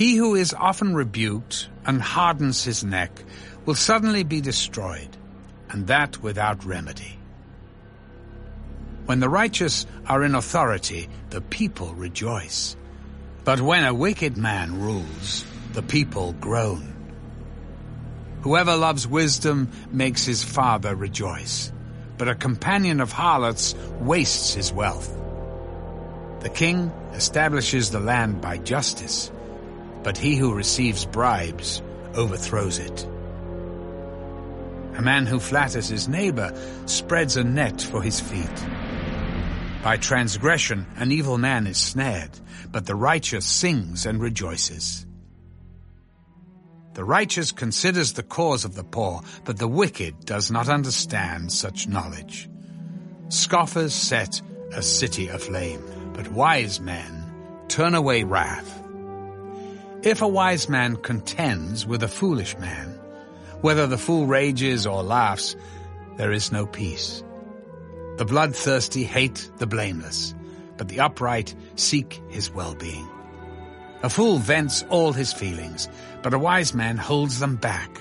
He who is often rebuked and hardens his neck will suddenly be destroyed, and that without remedy. When the righteous are in authority, the people rejoice. But when a wicked man rules, the people groan. Whoever loves wisdom makes his father rejoice, but a companion of harlots wastes his wealth. The king establishes the land by justice, but he who receives bribes overthrows it. A man who flatters his neighbor spreads a net for his feet. By transgression an evil man is snared, but the righteous sings and rejoices. The righteous considers the cause of the poor, but the wicked does not understand such knowledge. Scoffers set a city aflame, but wise men turn away wrath. If a wise man contends with a foolish man, whether the fool rages or laughs, there is no peace. The bloodthirsty hate the blameless, but the upright seek his well-being. A fool vents all his feelings, but a wise man holds them back.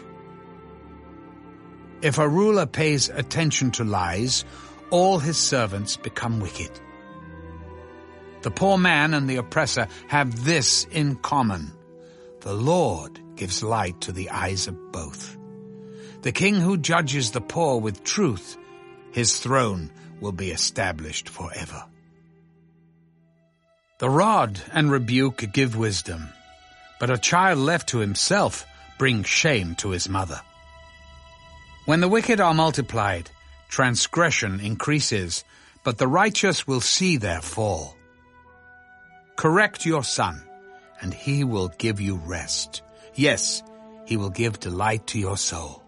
If a ruler pays attention to lies, all his servants become wicked. The poor man and the oppressor have this in common. The Lord gives light to the eyes of both. The king who judges the poor with truth, his throne will be established forever. The rod and rebuke give wisdom, but a child left to himself brings shame to his mother. When the wicked are multiplied, transgression increases, but the righteous will see their fall. Correct your son, and he will give you rest. Yes, he will give delight to your soul.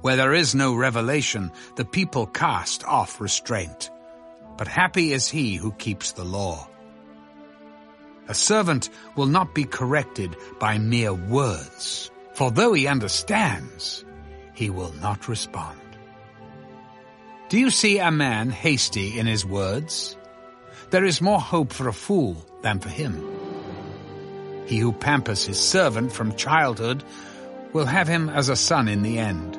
Where there is no revelation, the people cast off restraint. But happy is he who keeps the law. A servant will not be corrected by mere words, for though he understands, he will not respond. Do you see a man hasty in his words? There is more hope for a fool than for him. He who pampers his servant from childhood will have him as a son in the end.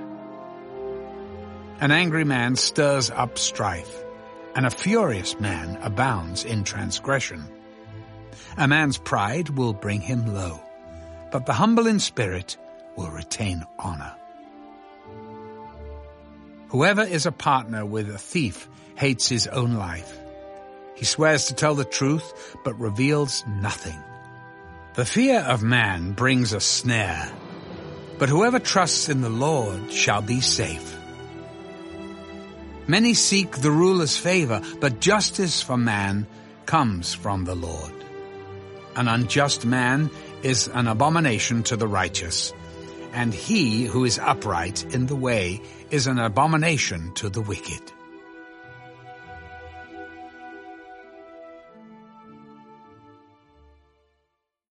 An angry man stirs up strife, and a furious man abounds in transgression. A man's pride will bring him low, but the humble in spirit will retain honor. Whoever is a partner with a thief hates his own life. He swears to tell the truth, but reveals nothing. The fear of man brings a snare, but whoever trusts in the Lord shall be safe. Many seek the ruler's favor, but justice for man comes from the Lord. An unjust man is an abomination to the righteous, and he who is upright in the way is an abomination to the wicked.